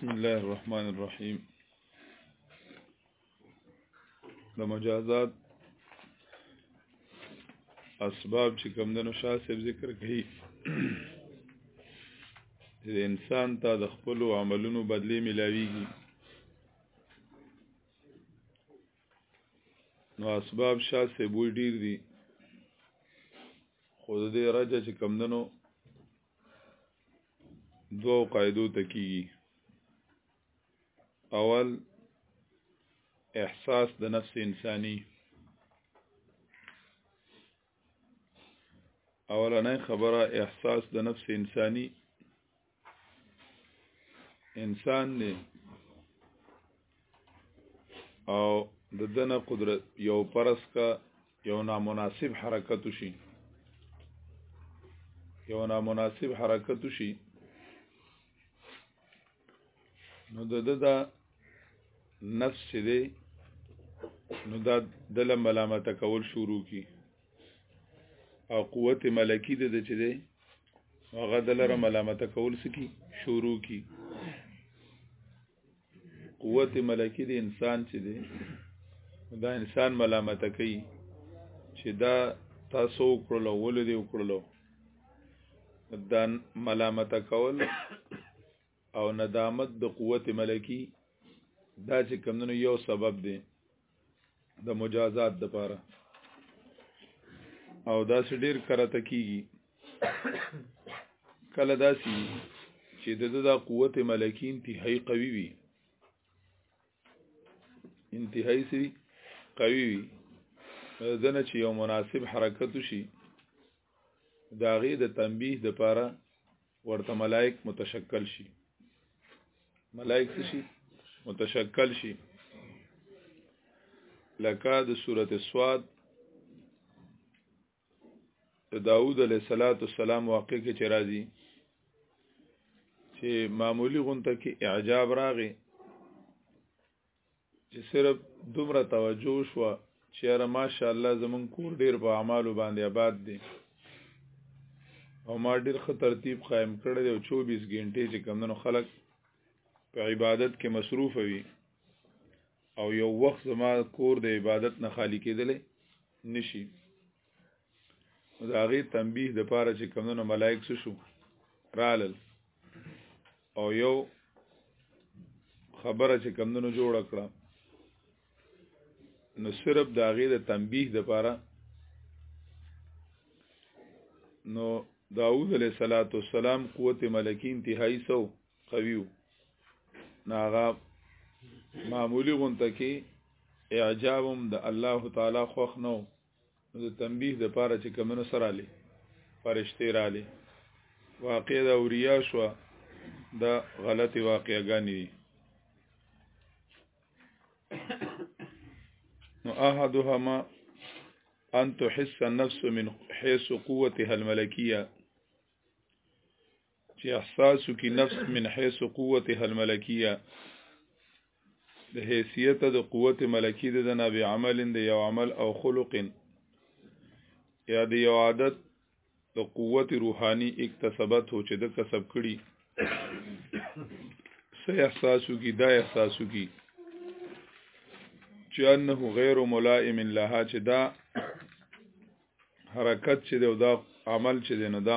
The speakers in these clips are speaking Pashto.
بسم الله الرحمن الرحیم د مجازات اسباب چې کوم د نشا سب ذکر کړي د انسان ته د خپل عملونو بدلی ملاويږي نو اسباب شاه سه بوی ډیر دي خو د دې راځه چې کمندنو دوه قاعدو تکیږي اول احساس د نفس انساني اولنې خبره احساس د نفس انساني انسان دی او د دنه قدرت یو پرس کا یو نامناسب حرکت شي یو نامناسب حرکت شي نو د ده دا نفس چې دی نو دا دله ملامته کول شروع کی او قوت ملکی د چې دی هغه دلره ملامته کول سکی شروع کی قوت ملکی د انسان چې دی دا انسان ملامته کوي چې دا تاسو وکړلو ولې دی وکړلو دا ملامت کول او ندامت د قوت ملکی دا چې کمونو یو سبب دی د مجازات د پاره او دا چې ډیر کرته کیږي کله داسي چې د د قوت ملکی انتهایی قوي وي انتهایی سری قوی وي دنه چې یو مناسب حرکت شي دا غي د تنبیه د پاره ورته ملائک متشکل شي ملائک شي متشکل شي لکه د سورته سواد د داوود علیه السلام واقع کې چې راځي چې معمولی غونته کې اعجاب راغی چې صرف دومره توجه شو چې را ماشاءالله زمون کور ډیر په اعمالو باندې آباد دي او ما ډیر ښه ترتیب قائم کړی دی او 24 غنټې چې کمندونو خلک په عبادت کې مصروف وي او یو وخت زما کور د عبادت نه خالی کېدلې نشي دا غي تنبیه د پاره چې کمونو ملائک څه شو رالل او یو خبره چې کمونو جوړ کړه نو صرف دا غي د تنبیه د پاره نو داوود علیہ الصلات والسلام قوت ملکی انتهایی سو قویو ناغا معمولی غونته کې اعجابم د الله تعالی خوخ نو د تنبیه د پاره چې کمنو سره علي فرشتي را علي واقع دا اوریا شو دا غلطي واقعګانی دي نو احدهما ان تحس النفس من حيث قوتها الملكيه چې احساسو کې نفس من حيث قوتها الملکیه د حیثیت د قوت ملکی د نه به عمل د یو عمل او خلق یا د یو عادت د قوت روحانی اکتسبت هو چې د کسب کړي سه احساسو کې دا احساسو کې چې انه غیر ملائم لها چې دا حرکت چې دا عمل چې دی نو دا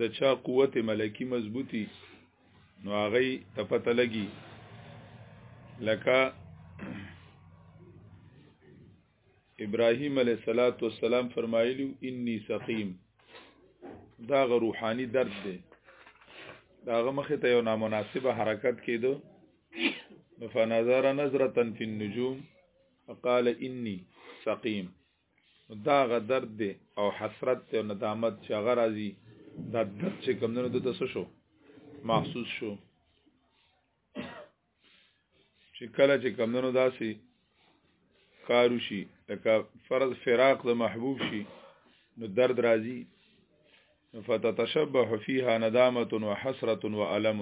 د چا قوت ملکی مضبوطی نو هغه ته پته لګي لکه ابراهيم عليه صلوات و سلام فرمایلی اني سقيم دا غ روحاني درد دی دا غ مخه ته یو نامناسبه حرکت کېدو فنظر نظره في النجوم فقال اني سقيم نو دا غ درد دی او حسرت دی او ندامت چې هغه راځي دا درد چې کوم نه د څه شو محسوس شو چې کله چې کوم نه داسي کارو شي لکه فرض فراق د محبوب شي نو درد راځي فتتشبه فيها ندامه وحسره والم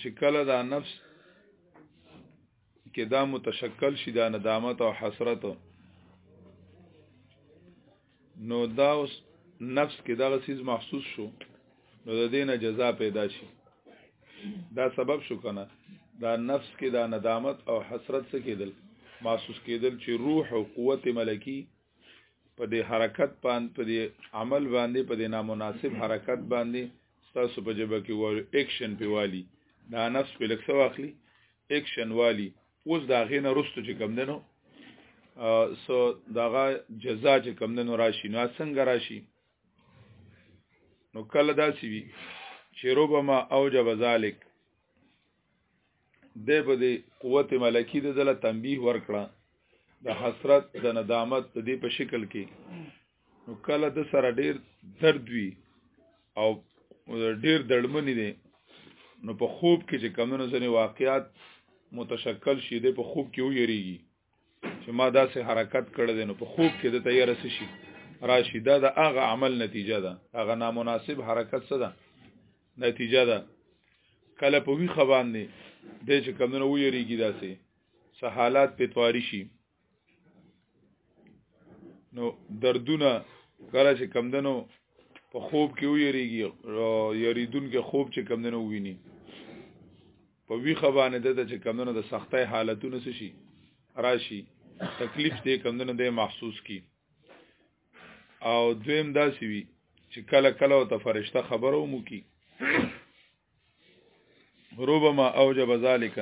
چې کله دا نفس کې دا متشکل شي دا ندامت او حسرت نو دا اوس نفس کې دغه سیز محسوس شو نو د دینه جزا پیدا شي دا سبب شو کنه دا نفس کې دا ندامت او حسرت څه کېدل محسوس کېدل چې روح او قوت ملکی په دې حرکت باندې په دې عمل باندې په دې نامناسب حرکت باندې تاسو په جبه کې وایو اکشن په والی دا نفس په لکسه واخلي اکشن والی اوس دا غې نه رستو چې کم دنو سو داغه جزا چې کم دنو راشي نو څنګه راشي نو کله دا سی وی چې ربما اوجب ذلک د په دې قوت ملکی د دله تنبیه ورکړه د حسرت د ندامت د دې په شکل کې نو کله د سره ډیر درد وی او ډیر دړمنې دي نو په خوب کې چې کمونو ځنې واقعیات متشکل شي د په خوب کې ویریږي چې ما داسې حرکت کړی دی نو په خوب کې د تیار څه شي راشي دا د هغه عمل نتیجه ده هغه نامناسب حرکت څه ده نتیجه ده کله په وی خبان دی د چې کمونه ویریږي داسې سه حالات په تواری شي نو دردونه کله چې کمدنو په خوب کې ویریږي یریدون کې خوب چې کمدنو ویني په ویخه باندې دته چې کمونه د سختۍ حالتونه شي راشي تکلیف دې کمونه دې محسوس کی او دویم داسې وي چې کله کله او ته فرشته خبرو مو کی ربما اوجب ذالک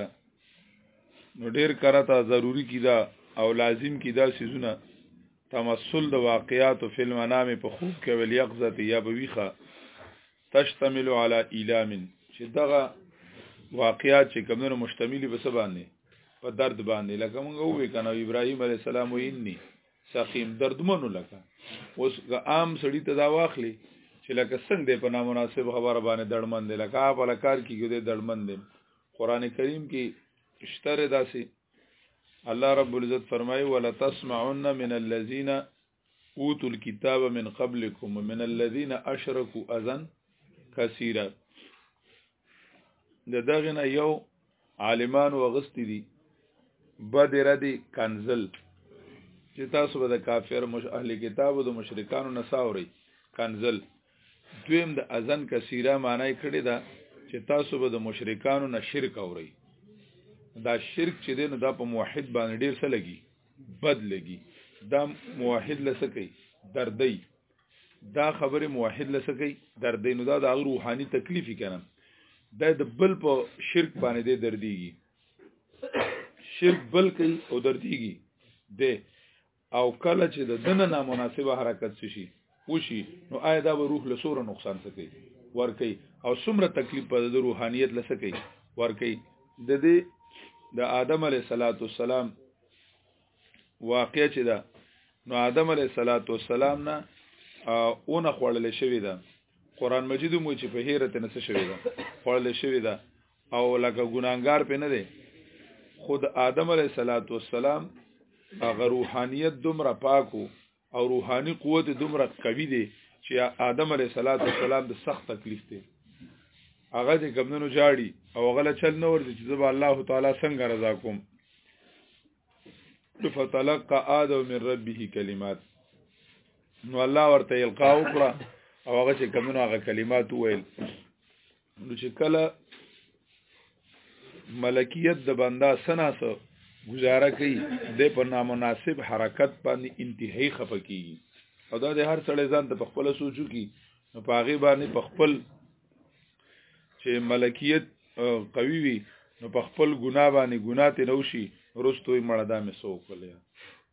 نو ډیر کرتا ضروری کیدا او لازم کیدا سيزونه تمثل د واقعات او فلم نامه په خوب کې ول یقظه یا بویخه تشتمل علی ایلام چې دغه واقعات چې کومونو مشتملی به سبانه په درد باندې لکه موږ وې کنه ابراهیم علی السلام ویني سقیم دردمنو لکه اوس عام سړی ته دا واخلي چې لکه څنګه دی په نامناسب خبره باندې دړمن دی لکه په لکار کې ګوډه دړمن دی قران کریم کې اشتره داسي الله رب العزت فرمایي ولا تسمعن من الذين اوتو الكتاب من قبلكم ومن الذين اشركوا اذن كثيرا د دغه نه یو عالمان وغستی دي بدر دي کنزل چې تاسو به د کافر مش اهل کتاب او د مشرکانو نساوري کنزل دویم د اذن کثیره معنی کړی دا چې تاسو به د مشرکانو نه شرک اوري دا شرک چې دین دا په موحد باندې ډیر څه لګي بد لګي دا موحد لسکی دردی دا خبره موحد لسکی دردی نو دا د روحاني تکلیفي کنه دا د بل په شرک باندې د درديږي شرک بل کوي او درديږي د او کله چې د دنه نامناسبه حرکت شي وشي نو آیا دا به روح له سوره نقصان سکی ورکی او څومره تکلیف په د روحانیت لسکی ورکی د دې د آدم علی صلوات والسلام واقع چې دا نو آدم علی صلوات والسلام نه اونه خړل شوی دا قران مجید مو چې په هیرت نه څه شوی دا خړل شوی دا او لکه ګناګار په نه دی خود آدم علی صلوات والسلام هغه روحانیت دومره پاکو او روحاني قوت دومره قوي دی چې آدم علیه السلام د سخت تکلیف دی هغه د کمنو جاړي او غل چل نه ورځي چې زبا الله تعالی څنګه رضا کوم فتلقى آدم من ربه کلمات نو الله ورته القا وکړه او هغه چې کمنو هغه کلمات ویل نو چې کله ملکیت د بندا سناسه گزاره کوي د په نامناسب حرکت باندې انتهایی خفه کیږي او دا د هر سړی ځان ته په خپل سوچو کی نو په هغه باندې په خپل چې ملکیت قوي وي نو په خپل ګناه باندې ګناه ته نوشي رستوي مړه دا مې سو کولیا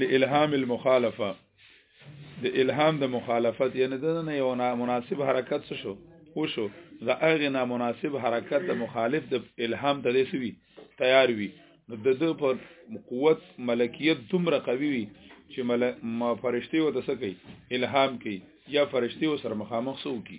لالهام المخالفه د الهام د مخالفت یعنی د نه یو مناسب حرکت څه شو او شو دا هغه نه مناسب حرکت د مخالف د الهام ته لسوي تیار وي نو د د په قوت ملکیت دومره قوي وي چې مل... فرشتي و د سکی الهام کوي یا فرشتي و سره مخامخ سو کی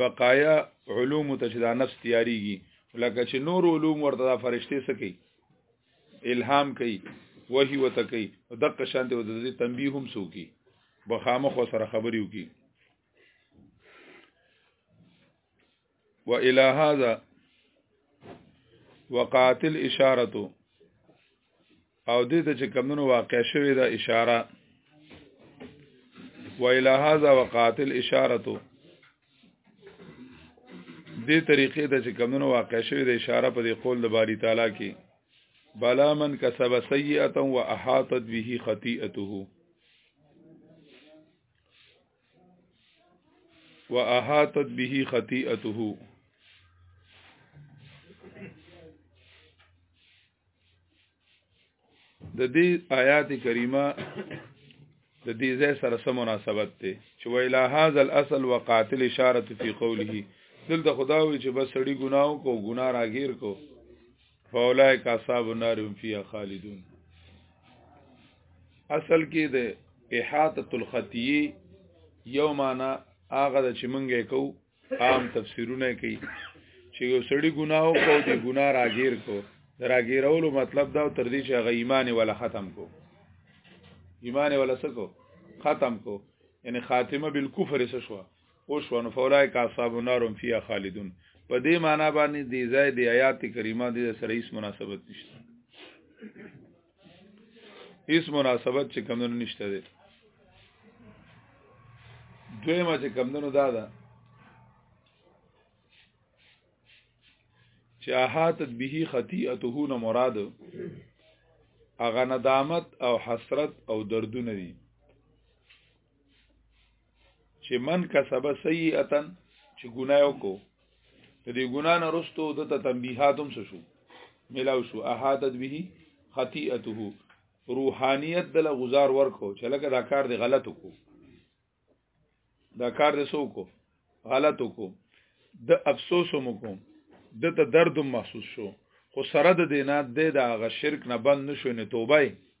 بقایا علوم ته چې دا نفس تیاریږي لکه چې نور علوم ورته دا فرشته سکی الهام کوي وحي وته کوي دغه شان ته د دې تنبیه هم سوکي بخامه خو سره خبري وکي و الى هذا وقعت الاشاره او دې ته چې کمونو واقع شوی دا اشاره و الى هذا وقعت الاشاره دې طریقې ته چې کمونو واقع شوی دا اشاره په دې قول د باری تعالی کې بلا من کسب سیئه و احاطت به خطیئته و احاطت به خطیئته د دې آیات کریمه د دې ځای سره سم مناسبت دی چې ویلا هاذا الاصل وقاتل اشاره فی قوله دلته خدا وی چې بس سړی ګناو کو ګنا راګیر کو فولای کا صاحب النار فی خالدون اصل کې د احاطه الخطیه یو معنا هغه چې مونږه کو عام تفسیرونه کوي چې یو سړی ګناه وکړو دی ګناه راګیر کو راګیرولو مطلب دا تر دې چې هغه ایمان ولا ختم کو ایمان ولا سکو ختم کو یعنی خاتمه بالکفر سره شو او شو نو فولای کا اصحاب النار هم فیها خالدون په دې معنی باندې دی ځای دی آیات کریمه دې سره هیڅ مناسبت نشته هیڅ مناسبت چې کمونو نشته دی دویمه چې کمونو دا ده چې احاتت به خطیئته نه مراد اغه ندامت او حسرت او دردونه دي چې من کسب سیئتن چې ګناه وکړو د دې ګناه نه رستو د ته تنبیحات هم شو ملاو شو احاتت به خطیئته روحانیت دل غزار ورکو چې لکه دا کار دی غلط وکړو دا کار دی سو کو غلط وکړو د افسوس هم کوم د ته درد محسوس شو خو سره د دینات د هغه شرک نه بند نشو نه توبه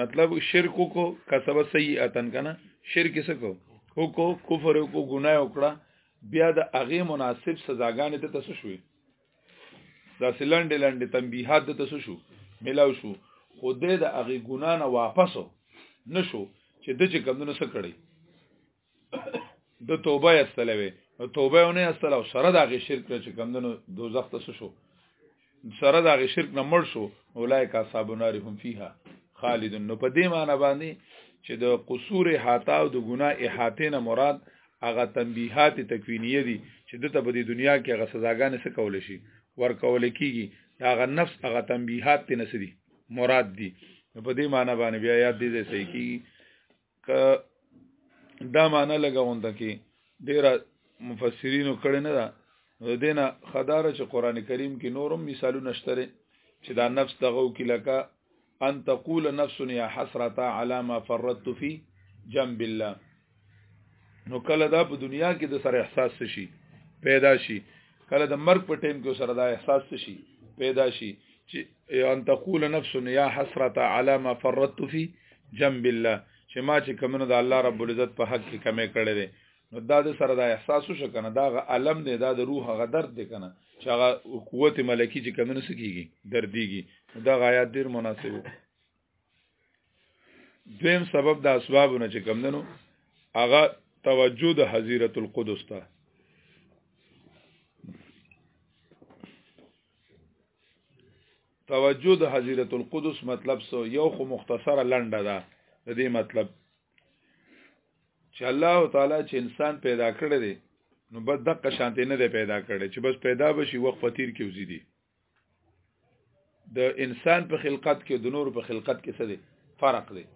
مطلب شرک کو کسب سیئاتن کنه شرک سکو هو کو کفر کو ګناه وکړه بیا د هغه مناسب سزاګانې ته تاسو شوي دا سلند لند تنبيهات ته تاسو شو ملاو شو خو دې د هغه ګنا نه واپسو نشو چې د چې کمونه سره کړی د توبه استلې وي نو توبه ونه استل او سره دغه شرک چې کمندونو دوزخ ته شو سره دغه شرک نه مړ شو اولایک اصحاب النار هم فیها خالدون نو په دې معنی باندې چې د قصور احاطه او د ګناه احاطه نه مراد هغه تنبیحات تکوینیه دي چې د ته په دې دنیا کې هغه سزاګانې څه کول شي ورکول کیږي هغه نفس هغه تنبیحات ته نسدي مراد دي په دې معنی باندې بیا یاد دي چې صحیح کیږي که دا معنی لګاوند کې ډیر مفسرینو کړي نه ده نو دینه خداره چې قران کریم کې نورم مثالونه شته چې دا نفس دغه کې لکه ان تقول نفس یا حسرتا علی ما فرطت فی جنب الله نو کله دا په دنیا کې د سر احساس شي پیدا شي کله د مرګ په ټیم کې سره دا احساس شي پیدا شي چې ان تقول نفس یا حسرت علی ما فرطت فی جنب الله چې ما چې کمنو د الله رب العزت په حق کې کمې کړې دي نو دا د سره د احساسو شو کنه دا غ علم دی دا د روح غ درد دی کنه چې هغه قوت ملکی چې کمنو سکیږي دردیږي دا غایات ډیر مناسب دویم سبب د اسبابونه چې کمندنو هغه توجه د حضرت القدس ته توجه د حضرت القدس مطلب سو یو خو مختصره لنډه ده د دې مطلب چې الله تعالی چې انسان پیدا کړی دی نو بس دقه شانته نه دی پیدا کړی چې بس پیدا بشي وخت فتیر کې وزیدي د انسان په خلقت کې د نور په خلقت کې څه دی فرق دی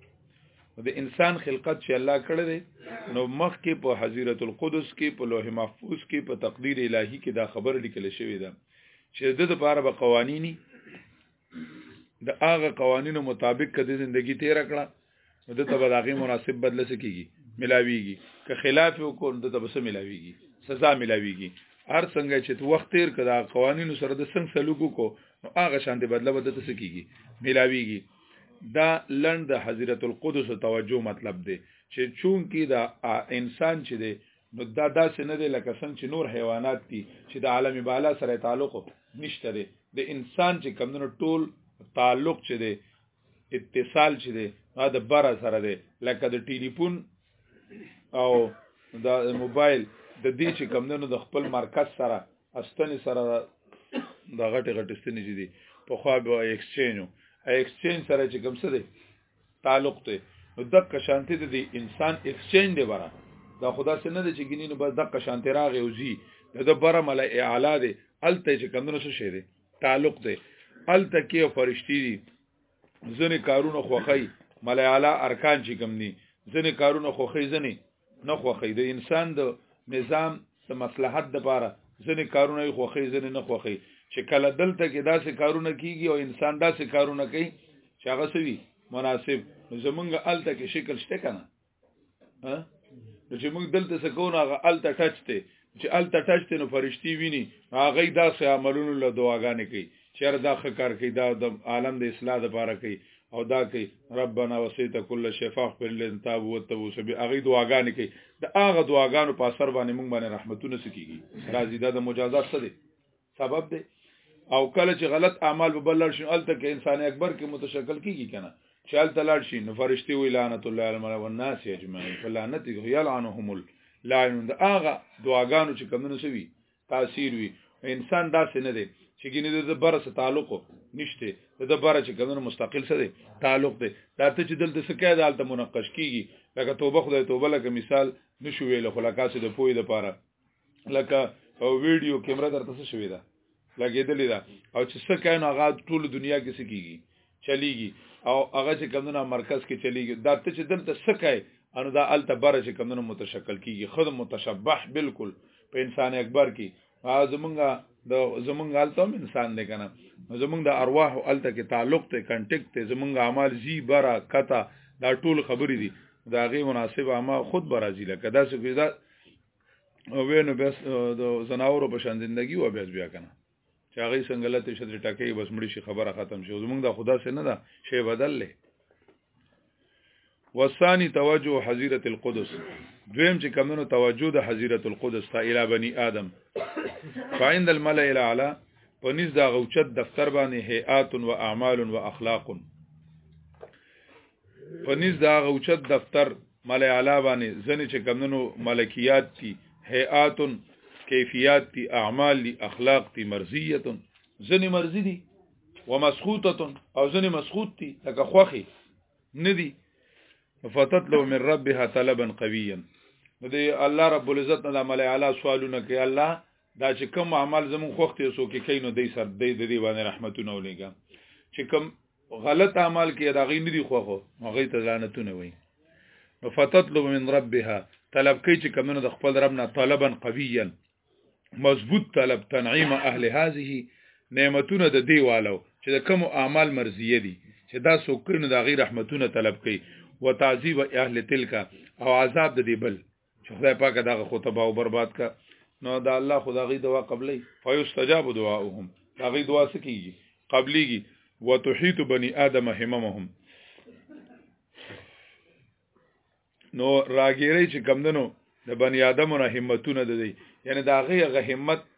د انسان خلقت چې الله کړی دی نو مخ کې په حضرت القدس کې په لوح محفوظ کې په تقدیر الهی کې دا خبر لیکل شوی ده چې د لپاره به قوانینی د هغه قوانینو مطابق کده ژوندۍ تیر کړه نو د تبه دغه مناسب بدل سکیږي ملاویږي که خلاف وکړ د تبه سم ملاویږي سزا ملاویږي هر څنګه چې تو وخت تیر کړه قوانینو سره د څنګه سلوک کو نو هغه شان دی بدل بدل سکیږي ملاویږي دا لند د حضرت القدس توجه مطلب دی چې چون کې دا انسان چې دی نو دا داسې نه دی لکه څنګه چې نور حیوانات دي چې د عالم بالا سره تعلق نشته دی د انسان چې کمونو ټول تعلق چې دی اتصال چې دی دا د بره سره دی لکه د ټلیفون او دا موبایل د دې چې کمندونو د خپل مرکز سره استنې سره د غټه غټه استنې چې دي په خو به ایکسچینج ایکسچینج سره چې کوم څه دی تعلق دی نو دغه شانته دی انسان ایکسچینج دی برا دا خدا سره نه دی چې ګینې نو بس دغه شانته راغی او زی د بره مل اعلی دی الته چې کمندونو څه شي دی تعلق دی الته کې فرشتي دي ځنې کارونه خوخی ملای اعلی ارکان چې کوم دي ځنې کارونه خوخی ځنې نه خوخی د انسان د نظام د مصلحت د پاره ځنې کارونه خوخی ځنې نه خوخی چې کله دلته کې داسې کارونه کیږي او انسان داسې کارونه کوي چې هغه سوي مناسب زمونږ الته کې شکل شته کنه ها نو چې موږ دلته سکونه هغه الته ټچ ته چې الته ټچ ته نو فرشتي ویني هغه داسې عملونو له دعاګانې کوي چیر دا خکار کوي دا د عالم د اصلاح لپاره کوي او دا کوي ربنا وسیت کل شفاف پر لن تاب و تو سبي هغه دعاګانې کوي دا هغه دعاګانو په اثر باندې موږ باندې رحمتونه سکیږي راځي دا د مجازات څه دي سبب دی او کله چې غلط اعمال به بلل شي الته کې انسان اکبر کې متشکل کیږي کنه چال تلاړ شي نو فرشتي وی لعنت الله علی الملائکه والناس اجمعین فلعنت یلعنهم لاعنون دا هغه دعاګانو چې کمونه سوي تاثیر وي انسان داسې نه دی چې ګینه د بره سره تعلق نشته د بره چې کمونه مستقل سره دی تعلق دی دا ته چې دلته سکه دالته مناقش کیږي لکه توبه خدای توبه لکه مثال نشو ویل خلاصې د پوی د پاره لکه ویډیو کیمره درته څه شوې ده لګېدلې ده او چې څه کاین هغه ټول دنیا کې سکیږي چلیږي او هغه چې کمونه مرکز کې چلیږي دا ته چې دلته څه کای ان دا الته بر چې کمونه متشکل کیږي خود متشبح بالکل په انسان اکبر کې زمونږه د زمونږ الته هم انسان دی کنه زمونږ د ارواح الته کې تعلق ته کنټیکټ ته زمونږ اعمال زی برا کته دا ټول خبرې دي دا غي مناسب اما خود برازي لکه دا څه او وینو بس د زناورو په شان زندگی و بس بیا کنه چې هغه څنګه لته شته ټکې بس مړي شي خبره ختم شي زمونږ د خدا سره نه ده شی بدل لې وسانی توجه حزیرت القدس دویم چې کمنو توجه د حزیرت القدس ته اله بنی آدم فعند الملأ الاعلى اعلی پنځ دا غوچت دفتر باندې هيئات و اعمال و اخلاق پنځ دا غوچت دفتر ملای اعلی باندې ځنې چې کمنو ملکیات دي هيئات کیفیات دي اعمال دي اخلاق دي مرضیه ځنې مرضی دي ومسخوطه او ځنې مسخوط دي لکه خوخي ندي فتطلب من ربها طلبا قويا نو دی الله رب العزت نه عمل اعلی سوالونه کوي الله دا چې کوم عمل زمون خوخته سو کې کینو دی سر دی د دی باندې رحمتونه ولېګا چې کوم غلط اعمال کې دا غي ندي خو خو هغه ته لعنتونه وي نو فتطلب من ربها طلب کوي چې کمنو د خپل رب نه طلبا قويا مضبوط طلب تنعيم اهل هذه نعمتونه د دی والو چې د کوم اعمال مرضیه دي چې دا سوکرنه د غیر رحمتونه طلب کوي وتعذيب اهل تلک او عذاب د دی بل چې خدای پاک دغه خو تباہ او برباد کا نو دا الله خدای دوا قبلې فیستجاب دعاؤهم هغه دعا سکیږي قبليږي وتحيط بني ادم هممهم نو راګيري چې کمندنو د بني ادمونو همتونه د دي یعنی دا هغه همت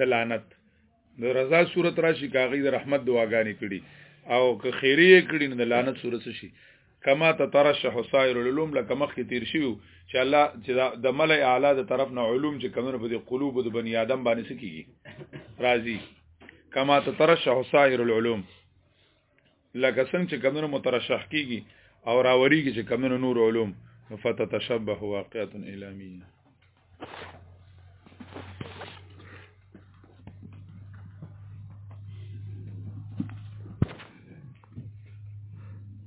د لعنت د رضا صورت راشي کاغی د رحمت دعاګانې کړي او که خیری کړي نو د لعنت صورت شي کما تترشح سائر العلوم لکه مخ کې تیر شیو چې الله چې د ملئ اعلی د طرف نه علوم چې کمنو په دې قلوب د بنی آدم باندې سکیږي راضی کما تترشح سائر العلوم لکه څنګه چې کمونو مترشح کیږي او راوریږي چې کمونو نور علوم فتتشبه واقعه الامیه